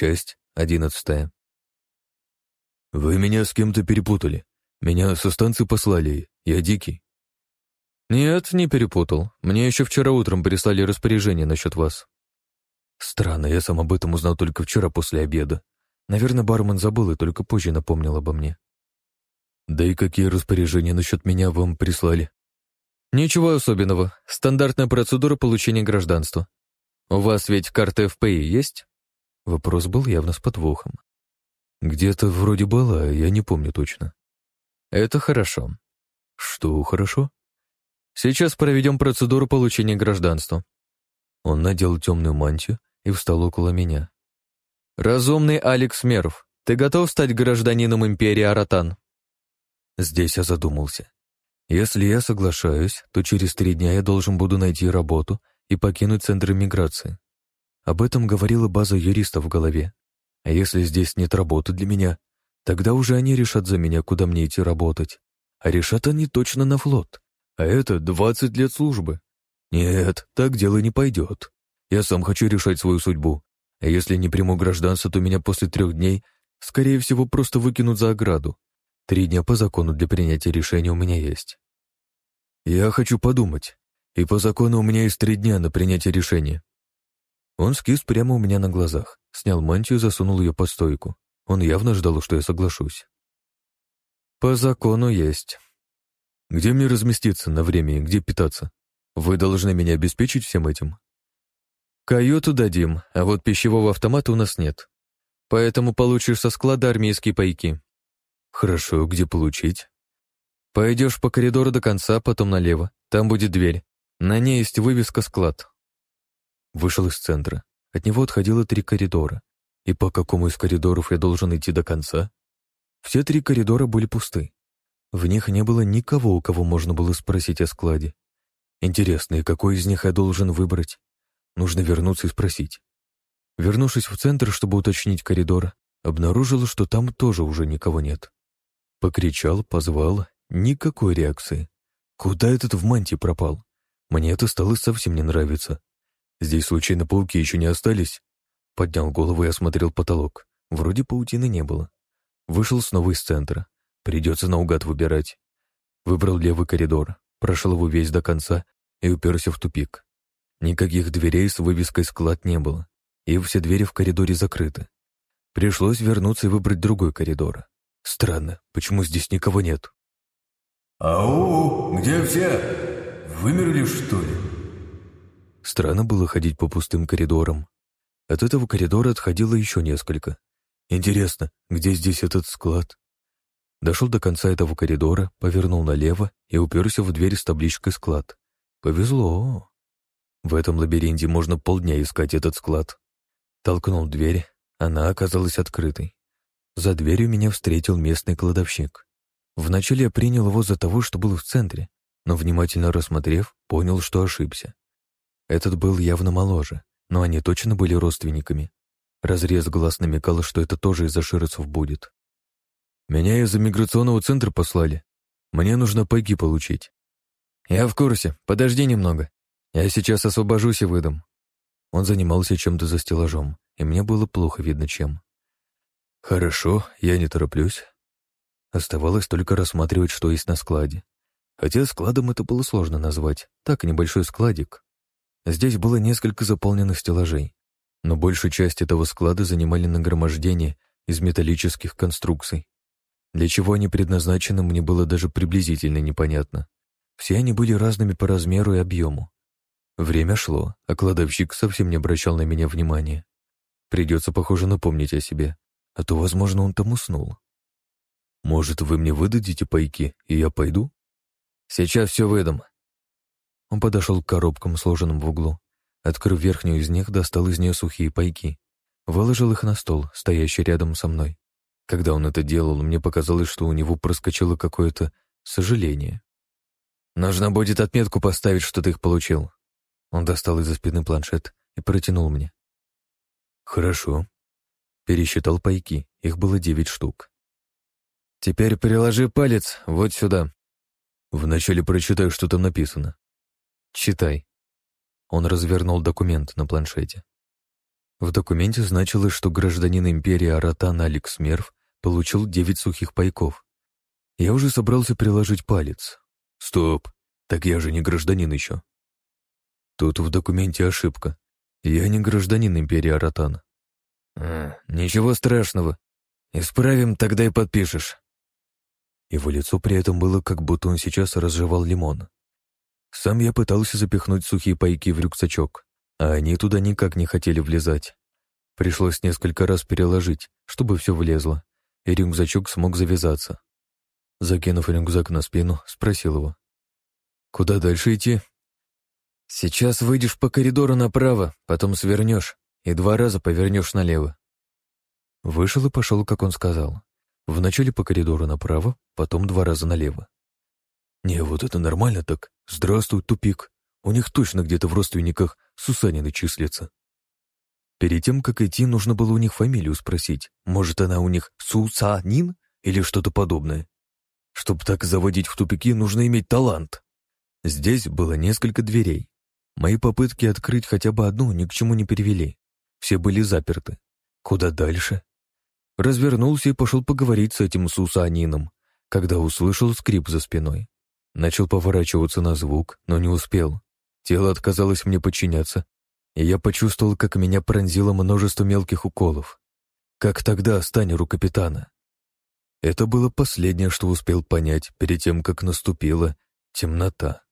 Часть одиннадцатая. «Вы меня с кем-то перепутали. Меня со станции послали. Я дикий». «Нет, не перепутал. Мне еще вчера утром прислали распоряжение насчет вас». «Странно, я сам об этом узнал только вчера после обеда. Наверное, бармен забыл и только позже напомнил обо мне». «Да и какие распоряжения насчет меня вам прислали?» «Ничего особенного. Стандартная процедура получения гражданства. У вас ведь карта ФПИ есть?» Вопрос был явно с подвохом. «Где-то вроде была, я не помню точно». «Это хорошо». «Что хорошо?» «Сейчас проведем процедуру получения гражданства». Он надел темную мантию и встал около меня. «Разумный Алекс Меров, ты готов стать гражданином империи Аратан?» Здесь я задумался. Если я соглашаюсь, то через три дня я должен буду найти работу и покинуть центр миграции. Об этом говорила база юристов в голове. А если здесь нет работы для меня, тогда уже они решат за меня, куда мне идти работать. А решат они точно на флот. А это 20 лет службы. Нет, так дело не пойдет. Я сам хочу решать свою судьбу. А если не приму гражданство, то меня после трех дней, скорее всего, просто выкинут за ограду. Три дня по закону для принятия решения у меня есть. Я хочу подумать. И по закону у меня есть три дня на принятие решения. Он скис прямо у меня на глазах, снял мантию и засунул ее под стойку. Он явно ждал, что я соглашусь. «По закону есть». «Где мне разместиться на время и где питаться? Вы должны меня обеспечить всем этим?» «Каюту дадим, а вот пищевого автомата у нас нет. Поэтому получишь со склада армейские пайки». «Хорошо, где получить?» «Пойдешь по коридору до конца, потом налево. Там будет дверь. На ней есть вывеска «Склад». Вышел из центра. От него отходило три коридора. И по какому из коридоров я должен идти до конца? Все три коридора были пусты. В них не было никого, у кого можно было спросить о складе. Интересно, и какой из них я должен выбрать? Нужно вернуться и спросить. Вернувшись в центр, чтобы уточнить коридор, обнаружил, что там тоже уже никого нет. Покричал, позвал, никакой реакции. Куда этот в мантии пропал? Мне это стало совсем не нравиться. Здесь случайно пауки еще не остались? Поднял голову и осмотрел потолок. Вроде паутины не было. Вышел снова из центра. Придется наугад выбирать. Выбрал левый коридор, прошел его весь до конца и уперся в тупик. Никаких дверей с вывеской «Склад» не было, и все двери в коридоре закрыты. Пришлось вернуться и выбрать другой коридор. Странно, почему здесь никого нет? «Ау, где все? Вымерли, что ли?» Странно было ходить по пустым коридорам. От этого коридора отходило еще несколько. Интересно, где здесь этот склад? Дошел до конца этого коридора, повернул налево и уперся в дверь с табличкой «Склад». Повезло. В этом лабиринте можно полдня искать этот склад. Толкнул дверь, она оказалась открытой. За дверью меня встретил местный кладовщик. Вначале я принял его за того, что был в центре, но, внимательно рассмотрев, понял, что ошибся. Этот был явно моложе, но они точно были родственниками. Разрез глаз намекал, что это тоже из-за ширцев будет. «Меня из иммиграционного центра послали. Мне нужно пайки получить». «Я в курсе. Подожди немного. Я сейчас освобожусь и выдам». Он занимался чем-то за стеллажом, и мне было плохо видно чем. «Хорошо, я не тороплюсь». Оставалось только рассматривать, что есть на складе. Хотя складом это было сложно назвать. Так, небольшой складик. Здесь было несколько заполненных стеллажей, но большую часть этого склада занимали нагромождение из металлических конструкций. Для чего они предназначены, мне было даже приблизительно непонятно. Все они были разными по размеру и объему. Время шло, а кладовщик совсем не обращал на меня внимания. Придется, похоже, напомнить о себе, а то, возможно, он там уснул. «Может, вы мне выдадите пайки, и я пойду?» «Сейчас все выдам. Он подошел к коробкам, сложенным в углу. Открыв верхнюю из них, достал из нее сухие пайки. Выложил их на стол, стоящий рядом со мной. Когда он это делал, мне показалось, что у него проскочило какое-то сожаление. «Нужно будет отметку поставить, что ты их получил». Он достал из-за спины планшет и протянул мне. «Хорошо». Пересчитал пайки, их было девять штук. «Теперь приложи палец вот сюда». Вначале прочитаю, что там написано. Читай. Он развернул документ на планшете. В документе значилось, что гражданин империи Аратан Алекс Мерв получил девять сухих пайков. Я уже собрался приложить палец. Стоп, так я же не гражданин еще. Тут в документе ошибка. Я не гражданин империи Аратан. А, ничего страшного. Исправим, тогда и подпишешь. Его лицо при этом было, как будто он сейчас разжевал лимон. Сам я пытался запихнуть сухие пайки в рюкзачок, а они туда никак не хотели влезать. Пришлось несколько раз переложить, чтобы все влезло, и рюкзачок смог завязаться. Закинув рюкзак на спину, спросил его. «Куда дальше идти?» «Сейчас выйдешь по коридору направо, потом свернешь и два раза повернешь налево». Вышел и пошел, как он сказал. Вначале по коридору направо, потом два раза налево. Не, вот это нормально так. Здравствуй, тупик. У них точно где-то в родственниках Сусанины числится. Перед тем, как идти, нужно было у них фамилию спросить. Может, она у них Сусанин или что-то подобное. Чтобы так заводить в тупики, нужно иметь талант. Здесь было несколько дверей. Мои попытки открыть хотя бы одну ни к чему не привели. Все были заперты. Куда дальше? Развернулся и пошел поговорить с этим Сусанином, когда услышал скрип за спиной. Начал поворачиваться на звук, но не успел. Тело отказалось мне подчиняться, и я почувствовал, как меня пронзило множество мелких уколов. Как тогда станеру капитана. Это было последнее, что успел понять перед тем, как наступила темнота.